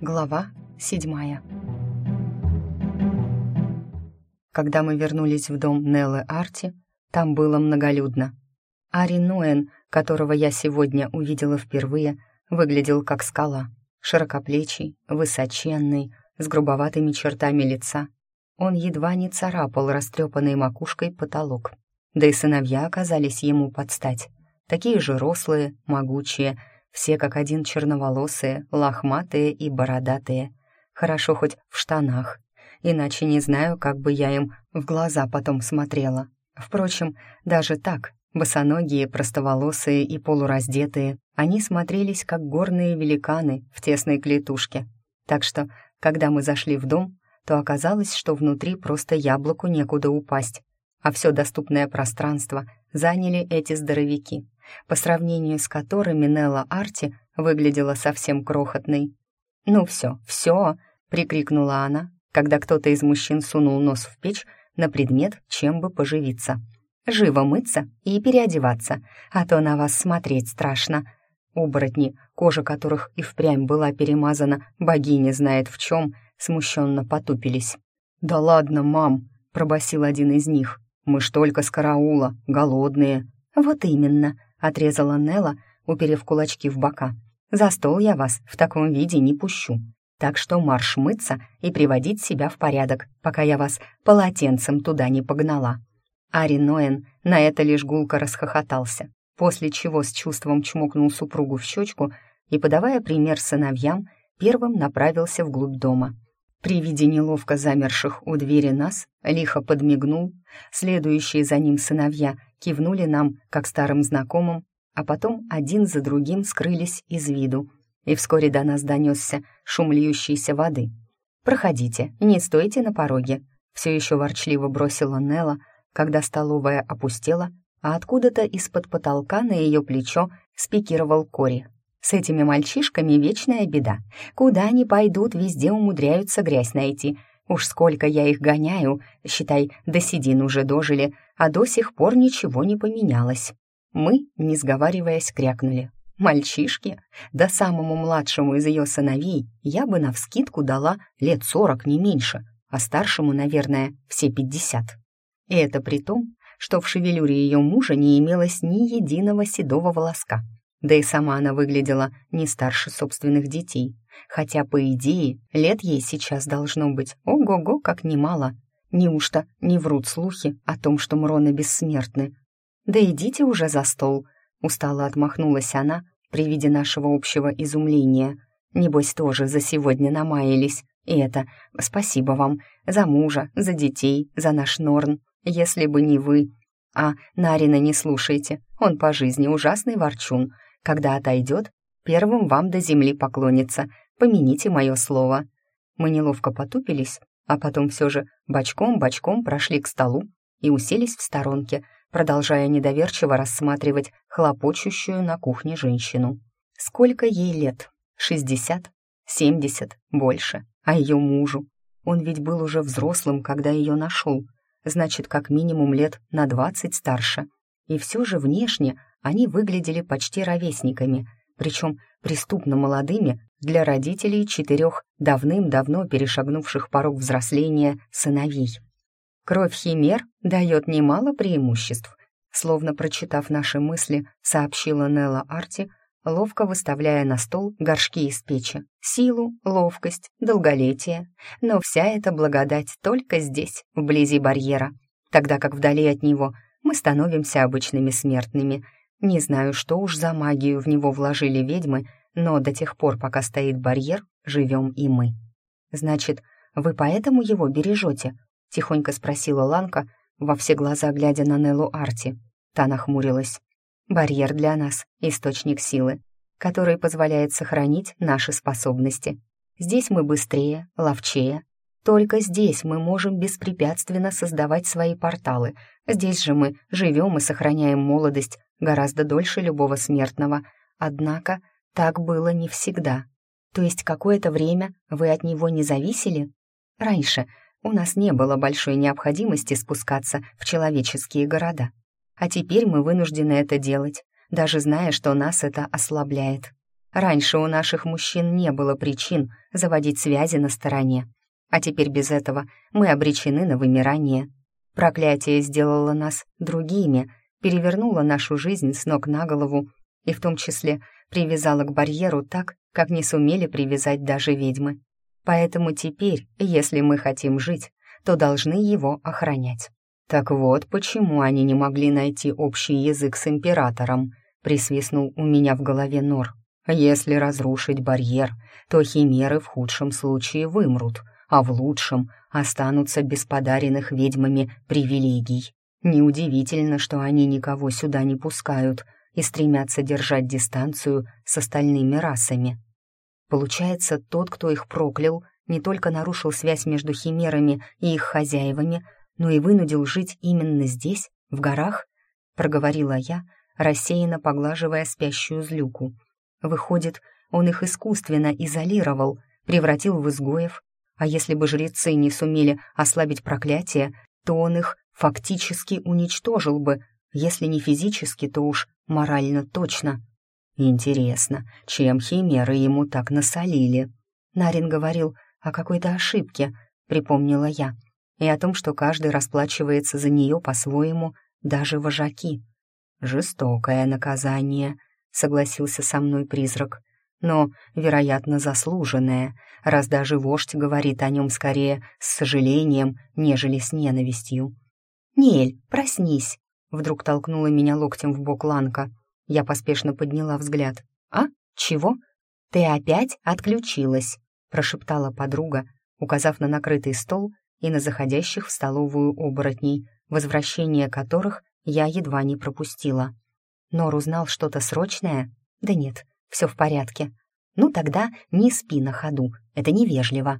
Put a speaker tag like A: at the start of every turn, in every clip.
A: Глава седьмая. Когда мы вернулись в дом Неллы Арти, там было многолюдно. Ари Ноэн, которого я сегодня увидела впервые, выглядел как скала. Широкоплечий, высоченный, с грубоватыми чертами лица. Он едва не царапал растрепанной макушкой потолок. Да и сыновья оказались ему под стать. Такие же рослые, могучие, все как один черноволосые, лохматые и бородатые. Хорошо хоть в штанах, иначе не знаю, как бы я им в глаза потом смотрела. Впрочем, даже так, босоногие, простоволосые и полураздетые, они смотрелись как горные великаны в тесной клетушке. Так что, когда мы зашли в дом, то оказалось, что внутри просто яблоку некуда упасть, а все доступное пространство заняли эти здоровяки по сравнению с которыми Нелла Арти выглядела совсем крохотной. «Ну все, все!» — прикрикнула она, когда кто-то из мужчин сунул нос в печь на предмет, чем бы поживиться. «Живо мыться и переодеваться, а то на вас смотреть страшно». Оборотни, кожа которых и впрямь была перемазана, богиня знает в чем, смущенно потупились. «Да ладно, мам!» — пробасил один из них. «Мы ж только с караула, голодные». «Вот именно», — отрезала Нелла, уперев кулачки в бока. «За стол я вас в таком виде не пущу. Так что марш мыться и приводить себя в порядок, пока я вас полотенцем туда не погнала». Ари Ноэн на это лишь гулко расхохотался, после чего с чувством чмокнул супругу в щечку и, подавая пример сыновьям, первым направился вглубь дома. При виде неловко замерших у двери нас лихо подмигнул, следующие за ним сыновья кивнули нам, как старым знакомым, а потом один за другим скрылись из виду, и вскоре до нас донесся шум льющейся воды. «Проходите, не стойте на пороге», — все еще ворчливо бросила Нелла, когда столовая опустела, а откуда-то из-под потолка на ее плечо спикировал Кори. «С этими мальчишками вечная беда. Куда они пойдут, везде умудряются грязь найти. Уж сколько я их гоняю, считай, до седин уже дожили, а до сих пор ничего не поменялось. Мы, не сговариваясь, крякнули. Мальчишки, да самому младшему из ее сыновей я бы навскидку дала лет сорок, не меньше, а старшему, наверное, все пятьдесят. И это при том, что в шевелюре ее мужа не имелось ни единого седого волоска. Да и сама она выглядела не старше собственных детей, хотя, по идее, лет ей сейчас должно быть ого-го как немало. Неужто не врут слухи о том, что Мроны бессмертны? «Да идите уже за стол», — устало отмахнулась она при виде нашего общего изумления. «Небось, тоже за сегодня намаялись. И это спасибо вам за мужа, за детей, за наш Норн. Если бы не вы. А Нарина не слушайте, он по жизни ужасный ворчун. Когда отойдет, первым вам до земли поклонится. Помяните мое слово». Мы неловко потупились, а потом все же бочком-бочком прошли к столу и уселись в сторонке, продолжая недоверчиво рассматривать хлопочущую на кухне женщину. Сколько ей лет? Шестьдесят? Семьдесят? Больше. А ее мужу? Он ведь был уже взрослым, когда ее нашел. Значит, как минимум лет на двадцать старше. И все же внешне они выглядели почти ровесниками, причем преступно молодыми для родителей четырех давным-давно перешагнувших порог взросления сыновей. Кровь химер дает немало преимуществ, словно прочитав наши мысли, сообщила Нелла Арти, ловко выставляя на стол горшки из печи. Силу, ловкость, долголетие. Но вся эта благодать только здесь, вблизи барьера, тогда как вдали от него мы становимся обычными смертными. Не знаю, что уж за магию в него вложили ведьмы, но до тех пор, пока стоит барьер, живем и мы. «Значит, вы поэтому его бережете?» — тихонько спросила Ланка, во все глаза глядя на Неллу Арти. Та нахмурилась. «Барьер для нас — источник силы, который позволяет сохранить наши способности. Здесь мы быстрее, ловчее. Только здесь мы можем беспрепятственно создавать свои порталы. Здесь же мы живем и сохраняем молодость гораздо дольше любого смертного. Однако так было не всегда. То есть какое-то время вы от него не зависели? Раньше у нас не было большой необходимости спускаться в человеческие города. А теперь мы вынуждены это делать, даже зная, что нас это ослабляет. Раньше у наших мужчин не было причин заводить связи на стороне, а теперь без этого мы обречены на вымирание. Проклятие сделало нас другими, перевернуло нашу жизнь с ног на голову и в том числе привязало к барьеру так, как не сумели привязать даже ведьмы. Поэтому теперь, если мы хотим жить, то должны его охранять. Так вот, почему они не могли найти общий язык с императором, присвистнул у меня в голове Нор. Если разрушить барьер, то химеры в худшем случае вымрут, а в лучшем останутся без подаренных ведьмами привилегий. Неудивительно, что они никого сюда не пускают и стремятся держать дистанцию с остальными расами. Получается, тот, кто их проклял, не только нарушил связь между химерами и их хозяевами, но и вынудил жить именно здесь, в горах, проговорила я, рассеянно поглаживая спящую злюку. Выходит, он их искусственно изолировал, превратил в изгоев, а если бы жрецы не сумели ослабить проклятие, то он их фактически уничтожил бы, если не физически, то уж морально точно. Интересно, чем химеры ему так насолили? Нарин говорил о какой-то ошибке, припомнила я, и о том, что каждый расплачивается за нее по-своему, даже вожаки. «Жестокое наказание», — согласился со мной призрак, «но, вероятно, заслуженное, раз даже вождь говорит о нем скорее с сожалением, нежели с ненавистью». «Нель, проснись!» — вдруг толкнула меня локтем в бок Ланка. Я поспешно подняла взгляд. «А? Чего? Ты опять отключилась?» — прошептала подруга, указав на накрытый стол и на заходящих в столовую оборотней, возвращение которых я едва не пропустила. Нор узнал что-то срочное? Да нет, все в порядке. Ну тогда не спи на ходу, это невежливо.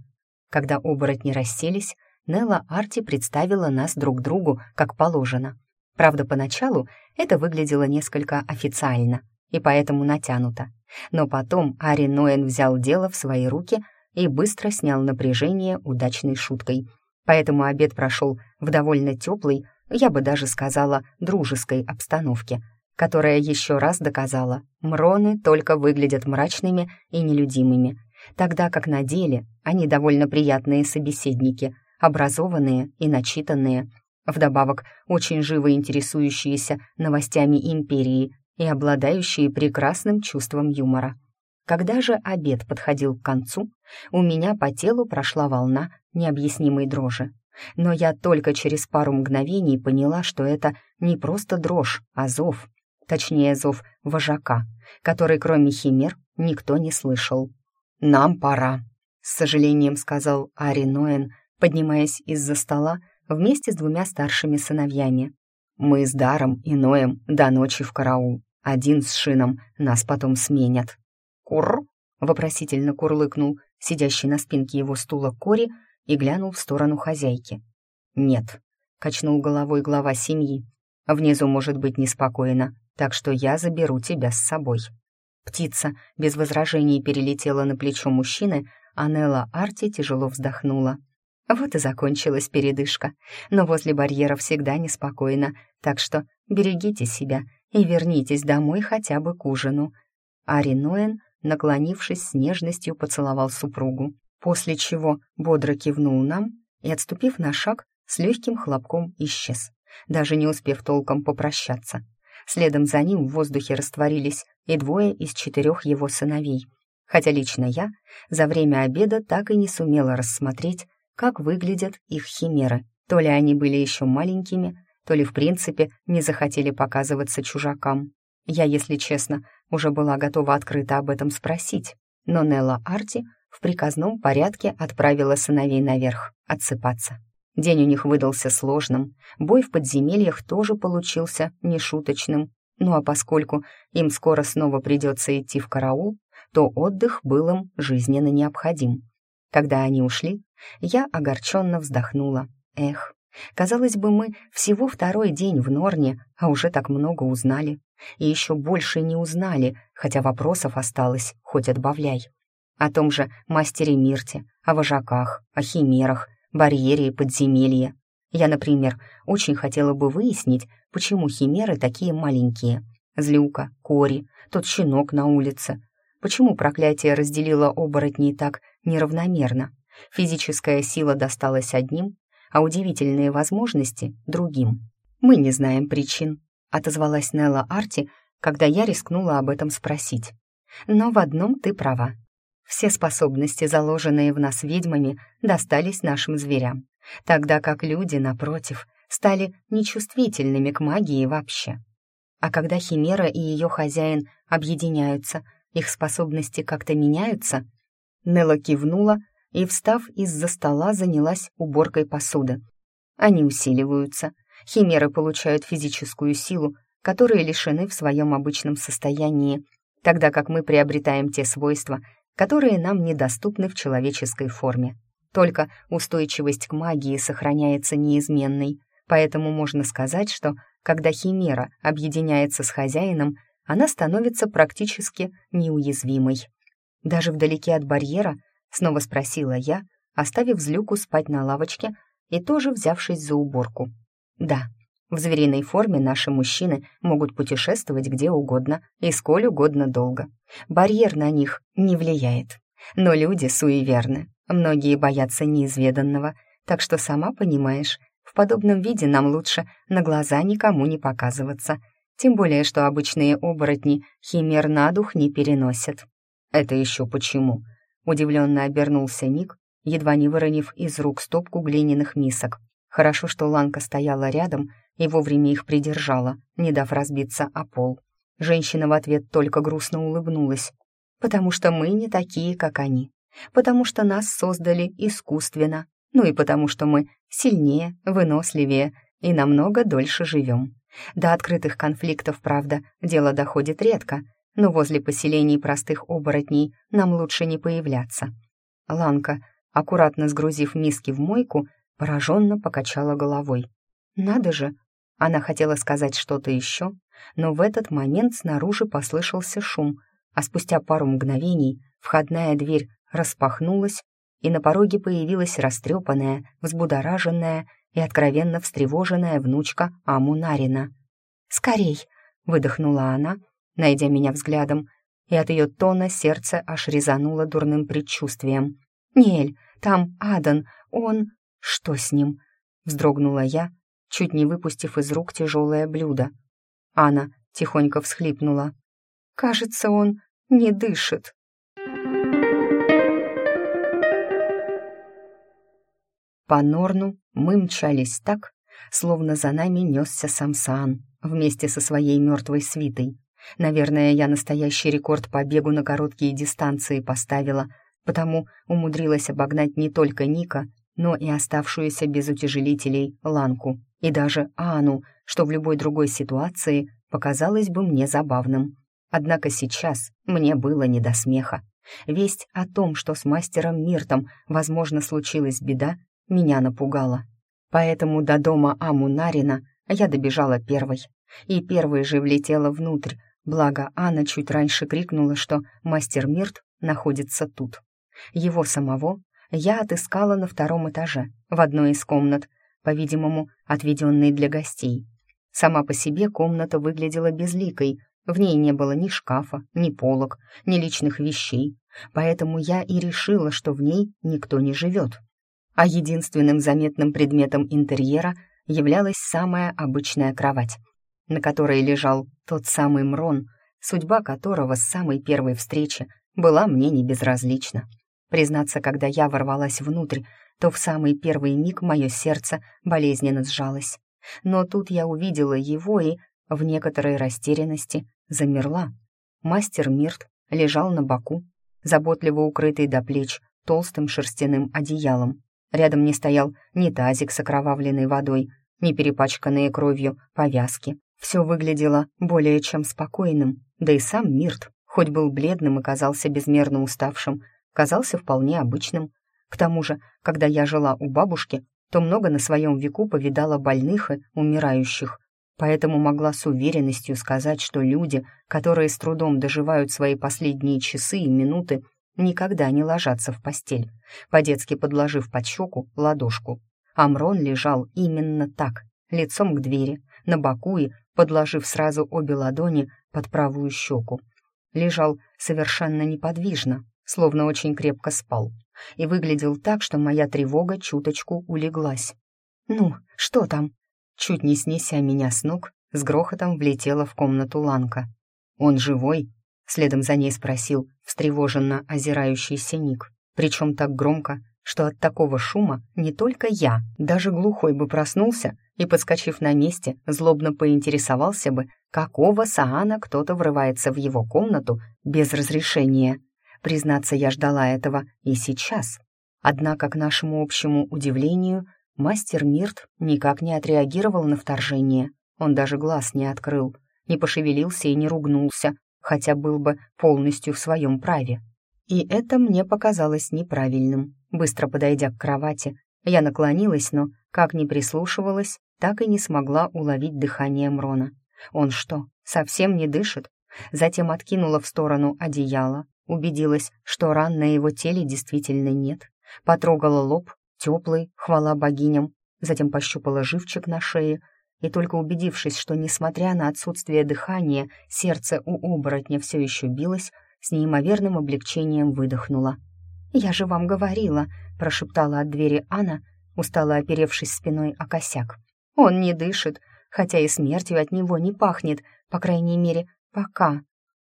A: Когда оборотни расселись, Нелла Арти представила нас друг другу, как положено. Правда, поначалу это выглядело несколько официально и поэтому натянуто. Но потом Ари Ноэн взял дело в свои руки и быстро снял напряжение удачной шуткой. Поэтому обед прошел в довольно теплой, я бы даже сказала, дружеской обстановке, которая еще раз доказала, мроны только выглядят мрачными и нелюдимыми, тогда как на деле они довольно приятные собеседники, образованные и начитанные, вдобавок очень живо интересующиеся новостями империи и обладающие прекрасным чувством юмора. Когда же обед подходил к концу, у меня по телу прошла волна необъяснимой дрожи. Но я только через пару мгновений поняла, что это не просто дрожь, а зов. Точнее, зов вожака, который кроме химер никто не слышал. «Нам пора», — с сожалением сказал Ари Ноэн, поднимаясь из-за стола вместе с двумя старшими сыновьями. «Мы с Даром и Ноем до ночи в караул. Один с Шином нас потом сменят». «Курр!» — вопросительно курлыкнул сидящий на спинке его стула Кори и глянул в сторону хозяйки. «Нет», — качнул головой глава семьи. «Внизу может быть неспокойно, так что я заберу тебя с собой». Птица без возражений перелетела на плечо мужчины, а Нелла Арти тяжело вздохнула. Вот и закончилась передышка. Но возле барьера всегда неспокойно, так что берегите себя и вернитесь домой хотя бы к ужину. Ари Ноэн, наклонившись с нежностью, поцеловал супругу, после чего бодро кивнул нам и, отступив на шаг, с легким хлопком исчез, даже не успев толком попрощаться. Следом за ним в воздухе растворились и двое из четырех его сыновей, хотя лично я за время обеда так и не сумела рассмотреть, как выглядят их химеры. То ли они были еще маленькими, то ли в принципе не захотели показываться чужакам. Я, если честно, уже была готова открыто об этом спросить, но Нелла Арти в приказном порядке отправила сыновей наверх отсыпаться. День у них выдался сложным, бой в подземельях тоже получился нешуточным, ну а поскольку им скоро снова придется идти в караул, то отдых был им жизненно необходим. Когда они ушли, я огорченно вздохнула. Эх, казалось бы, мы всего второй день в Норне, а уже так много узнали. И еще больше не узнали, хотя вопросов осталось, хоть отбавляй. О том же мастере Мирте, о вожаках, о химерах, барьере и подземелье. Я, например, очень хотела бы выяснить, почему химеры такие маленькие. Злюка, Кори, тот щенок на улице. почему проклятие разделило оборотней так неравномерно. Физическая сила досталась одним, а удивительные возможности — другим. «Мы не знаем причин», — отозвалась Нелла Арти, когда я рискнула об этом спросить. «Но в одном ты права. Все способности, заложенные в нас ведьмами, достались нашим зверям, тогда как люди, напротив, стали нечувствительными к магии вообще. А когда Химера и ее хозяин объединяются, их способности как-то меняются? Нелла кивнула и, встав из-за стола, занялась уборкой посуды. Они усиливаются. Химеры получают физическую силу, которые лишены в своем обычном состоянии, тогда как мы приобретаем те свойства, которые нам недоступны в человеческой форме. Только устойчивость к магии сохраняется неизменной, поэтому можно сказать, что когда химера объединяется с хозяином, она становится практически неуязвимой. Даже вдалеке от барьера, снова спросила я, оставив злюку спать на лавочке и тоже взявшись за уборку. Да, в звериной форме наши мужчины могут путешествовать где угодно и сколь угодно долго. Барьер на них не влияет. Но люди суеверны, многие боятся неизведанного, так что сама понимаешь, в подобном виде нам лучше на глаза никому не показываться, тем более что обычные оборотни химер на дух не переносят. «Это еще почему?» — удивленно обернулся Ник, едва не выронив из рук стопку глиняных мисок. Хорошо, что Ланка стояла рядом и вовремя их придержала, не дав разбиться о пол. Женщина в ответ только грустно улыбнулась. «Потому что мы не такие, как они. Потому что нас создали искусственно. Ну и потому что мы сильнее, выносливее и намного дольше живем. До открытых конфликтов, правда, дело доходит редко, но возле поселений простых оборотней нам лучше не появляться». Ланка, аккуратно сгрузив миски в мойку, пораженно покачала головой. «Надо же, она хотела сказать что-то еще, но в этот момент снаружи послышался шум, а спустя пару мгновений входная дверь распахнулась, и на пороге появилась растрепанная, взбудораженная и откровенно встревоженная внучка Аму Нарина. «Скорей!» — выдохнула она, найдя меня взглядом, и от ее тона сердце аж резануло дурным предчувствием. «Нель, там Адан, он...» «Что с ним?» — вздрогнула я, чуть не выпустив из рук тяжелое блюдо. Анна тихонько всхлипнула. «Кажется, он не дышит». По Норну мы мчались так, словно за нами несся Самсан вместе со своей мертвой свитой. Наверное, я настоящий рекорд по бегу на короткие дистанции поставила, потому умудрилась обогнать не только Ника, но и оставшуюся без утяжелителей Ланку и даже Ану, что в любой другой ситуации показалось бы мне забавным. Однако сейчас мне было не до смеха. Весть о том, что с мастером Миртом, возможно, случилась беда, меня напугала. Поэтому до дома Аму Нарина я добежала первой. И первой же влетела внутрь, благо Анна чуть раньше крикнула, что мастер Мирт находится тут. Его самого я отыскала на втором этаже, в одной из комнат, по-видимому, отведенной для гостей. Сама по себе комната выглядела безликой, в ней не было ни шкафа, ни полок, ни личных вещей, поэтому я и решила, что в ней никто не живет. А единственным заметным предметом интерьера являлась самая обычная кровать, на которой лежал тот самый Мрон, судьба которого с самой первой встречи была мне не безразлична. Признаться, когда я ворвалась внутрь, то в самый первый миг мое сердце болезненно сжалось. Но тут я увидела его и, в некоторой растерянности, замерла. Мастер Мирт лежал на боку, заботливо укрытый до плеч толстым шерстяным одеялом. Рядом не стоял ни тазик с окровавленной водой, ни перепачканные кровью повязки. Все выглядело более чем спокойным, да и сам Мирт, хоть был бледным и казался безмерно уставшим, казался вполне обычным. К тому же, когда я жила у бабушки, то много на своем веку повидала больных и умирающих, поэтому могла с уверенностью сказать, что люди, которые с трудом доживают свои последние часы и минуты, никогда не ложатся в постель, по-детски подложив под щеку ладошку. Амрон лежал именно так, лицом к двери, на боку и подложив сразу обе ладони под правую щеку. лежал совершенно неподвижно, словно очень крепко спал, и выглядел так, что моя тревога чуточку улеглась. «Ну, что там?» Чуть не снеся меня с ног, с грохотом влетела в комнату Ланка. «Он живой?» — следом за ней спросил встревоженно озирающийся Ник, причем так громко, что от такого шума не только я, даже глухой бы проснулся и, подскочив на месте, злобно поинтересовался бы, какого Саана кто-то врывается в его комнату без разрешения. Признаться, я ждала этого и сейчас. Однако, к нашему общему удивлению, мастер Мирт никак не отреагировал на вторжение. Он даже глаз не открыл, не пошевелился и не ругнулся, хотя был бы полностью в своем праве. И это мне показалось неправильным. Быстро подойдя к кровати, я наклонилась, но, как ни прислушивалась, так и не смогла уловить дыхание Мрона. Он что, совсем не дышит? Затем откинула в сторону одеяло, убедилась, что ран на его теле действительно нет, потрогала лоб, теплый, хвала богиням, затем пощупала живчик на шее и только убедившись, что, несмотря на отсутствие дыхания, сердце у оборотня все еще билось, с неимоверным облегчением выдохнула. «Я же вам говорила», — прошептала от двери Анна, устало оперевшись спиной о косяк. «Он не дышит, хотя и смертью от него не пахнет, по крайней мере, пока».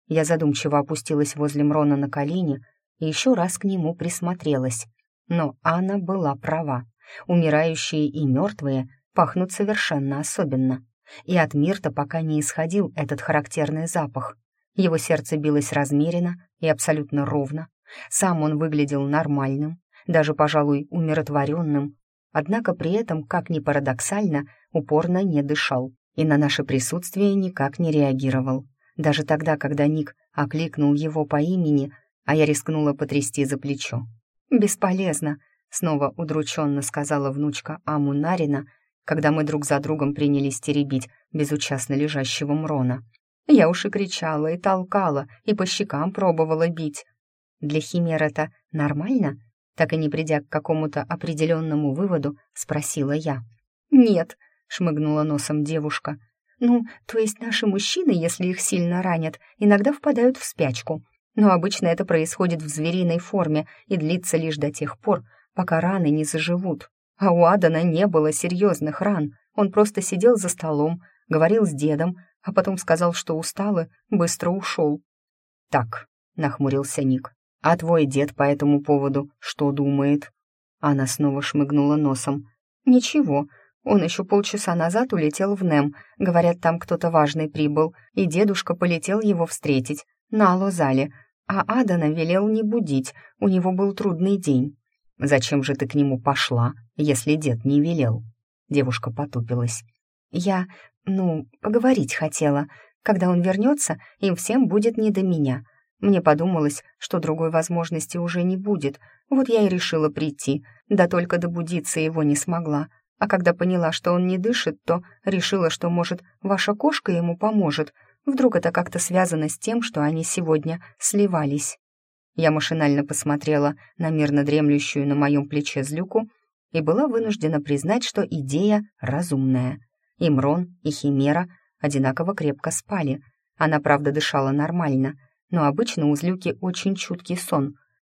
A: Я задумчиво опустилась возле Мрона на колени и еще раз к нему присмотрелась. Но Анна была права. Умирающие и мертвые пахнут совершенно особенно. И от Мирта пока не исходил этот характерный запах. Его сердце билось размеренно и абсолютно ровно. Сам он выглядел нормальным, даже, пожалуй, умиротворенным. Однако при этом, как ни парадоксально, упорно не дышал и на наше присутствие никак не реагировал. Даже тогда, когда Ник окликнул его по имени, а я рискнула потрясти за плечо. «Бесполезно», — снова удрученно сказала внучка Аму Нарина, когда мы друг за другом принялись теребить безучастно лежащего Мрона. Я уж и кричала, и толкала, и по щекам пробовала бить. Для химер это нормально? Так и не придя к какому-то определенному выводу, спросила я. «Нет», — шмыгнула носом девушка. «Ну, то есть наши мужчины, если их сильно ранят, иногда впадают в спячку. Но обычно это происходит в звериной форме и длится лишь до тех пор, пока раны не заживут. А у Адана не было серьезных ран. Он просто сидел за столом, говорил с дедом, а потом сказал, что устал и быстро ушел. «Так», — нахмурился Ник, — «а твой дед по этому поводу что думает?» Она снова шмыгнула носом. «Ничего, он еще полчаса назад улетел в Нем. Говорят, там кто-то важный прибыл, и дедушка полетел его встретить, на Лозале, а Адана велел не будить, у него был трудный день. «Зачем же ты к нему пошла, если дед не велел?» Девушка потупилась. «Я, ну, поговорить хотела. Когда он вернется, им всем будет не до меня. Мне подумалось, что другой возможности уже не будет. Вот я и решила прийти, да только добудиться его не смогла. А когда поняла, что он не дышит, то решила, что, может, ваша кошка ему поможет. Вдруг это как-то связано с тем, что они сегодня сливались. Я машинально посмотрела на мирно дремлющую на моем плече злюку и была вынуждена признать, что идея разумная. И Мрон, и Химера одинаково крепко спали. Она, правда, дышала нормально, но обычно у злюки очень чуткий сон.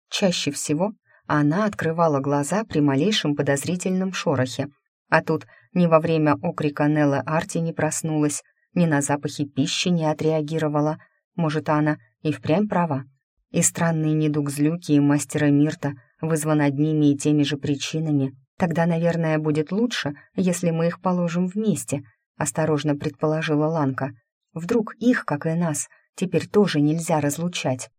A: Чаще всего она открывала глаза при малейшем подозрительном шорохе. А тут ни во время окрика Нелла Арти не проснулась, ни на запахи пищи не отреагировала. Может, она и впрямь права. И странный недуг злюки и мастера Мирта вызван одними и теми же причинами. Тогда, наверное, будет лучше, если мы их положим вместе, осторожно предположила Ланка. Вдруг их, как и нас, теперь тоже нельзя разлучать.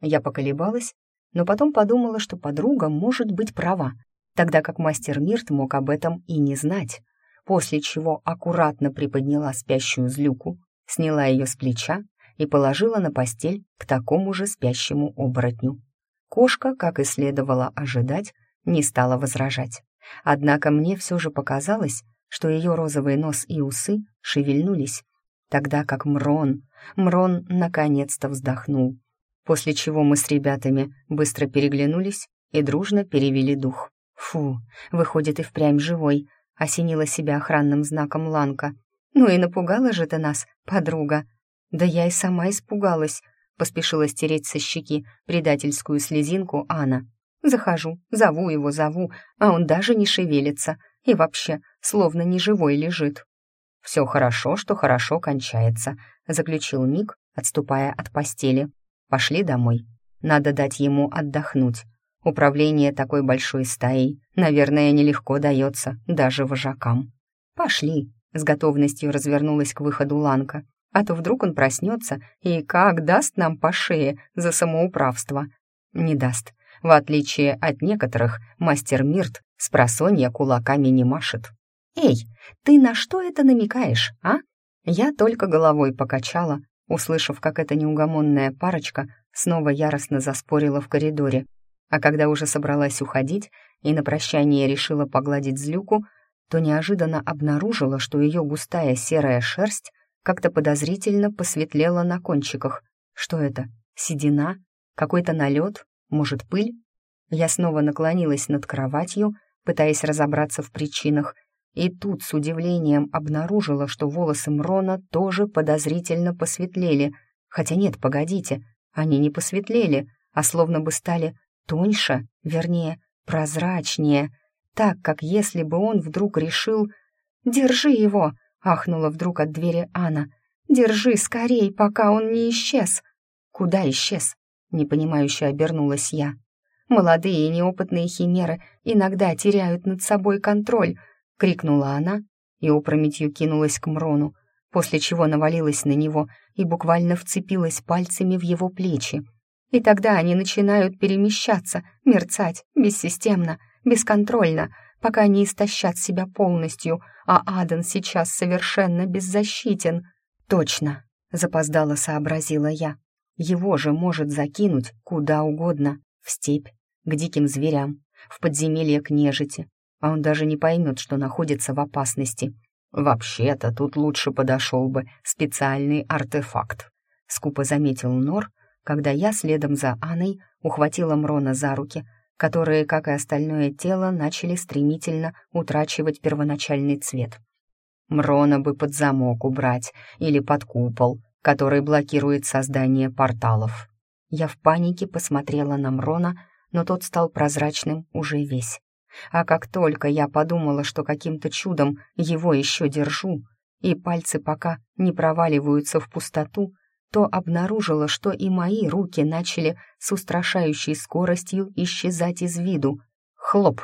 A: Я поколебалась, но потом подумала, что подруга может быть права, тогда как мастер Мирт мог об этом и не знать, после чего аккуратно приподняла спящую злюку, сняла ее с плеча и положила на постель к такому же спящему оборотню. Кошка, как и следовало ожидать, не стала возражать. Однако мне все же показалось, что ее розовый нос и усы шевельнулись, тогда как Мрон, Мрон наконец-то вздохнул, после чего мы с ребятами быстро переглянулись и дружно перевели дух. Фу, выходит и впрямь живой, осенила себя охранным знаком Ланка. Ну и напугала же ты нас, подруга. Да я и сама испугалась. поспешила стереть со щеки предательскую слезинку Анна. Захожу, зову его, зову, а он даже не шевелится и вообще словно неживой лежит. «Все хорошо, что хорошо кончается», — заключил Ник, отступая от постели. «Пошли домой. Надо дать ему отдохнуть. Управление такой большой стаей, наверное, нелегко дается даже вожакам». «Пошли», — с готовностью развернулась к выходу Ланка. «А то вдруг он проснется и как даст нам по шее за самоуправство?» «Не даст. В отличие от некоторых, мастер Мирт с просонья кулаками не машет. «Эй, ты на что это намекаешь, а?» Я только головой покачала, услышав, как эта неугомонная парочка снова яростно заспорила в коридоре. А когда уже собралась уходить и на прощание решила погладить злюку, то неожиданно обнаружила, что ее густая серая шерсть как-то подозрительно посветлела на кончиках. Что это? Седина? Какой-то налет? Может, пыль? Я снова наклонилась над кроватью, пытаясь разобраться в причинах, и тут с удивлением обнаружила, что волосы Мрона тоже подозрительно посветлели. Хотя нет, погодите, они не посветлели, а словно бы стали тоньше, вернее, прозрачнее, так, как если бы он вдруг решил... «Держи его!» — ахнула вдруг от двери Анна. «Держи скорей, пока он не исчез!» «Куда исчез?» — непонимающе обернулась я. «Молодые и неопытные химеры иногда теряют над собой контроль», — крикнула она и опрометью кинулась к Мрону, после чего навалилась на него и буквально вцепилась пальцами в его плечи. И тогда они начинают перемещаться, мерцать, бессистемно, бесконтрольно, пока не истощат себя полностью, а Аден сейчас совершенно беззащитен. «Точно», — запоздало сообразила я. «Его же может закинуть куда угодно, в степь, к диким зверям, в подземелье к нежити, а он даже не поймет, что находится в опасности. «Вообще-то тут лучше подошел бы специальный артефакт», — скупо заметил Нор, когда я следом за Анной ухватила Мрона за руки, которые, как и остальное тело, начали стремительно утрачивать первоначальный цвет. Мрона бы под замок убрать или под купол, который блокирует создание порталов. Я в панике посмотрела на Мрона, но тот стал прозрачным уже весь. А как только я подумала, что каким-то чудом его еще держу, и пальцы пока не проваливаются в пустоту, то обнаружила, что и мои руки начали с устрашающей скоростью исчезать из виду. Хлоп!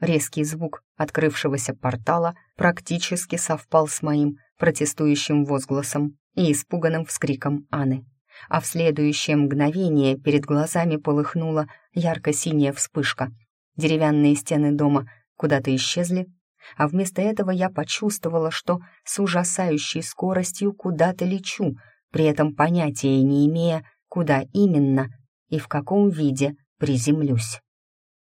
A: Резкий звук открывшегося портала практически совпал с моим протестующим возгласом и испуганным вскриком Анны. А в следующее мгновение перед глазами полыхнула ярко-синяя вспышка — Деревянные стены дома куда-то исчезли, а вместо этого я почувствовала, что с ужасающей скоростью куда-то лечу, при этом понятия не имея, куда именно и в каком виде приземлюсь.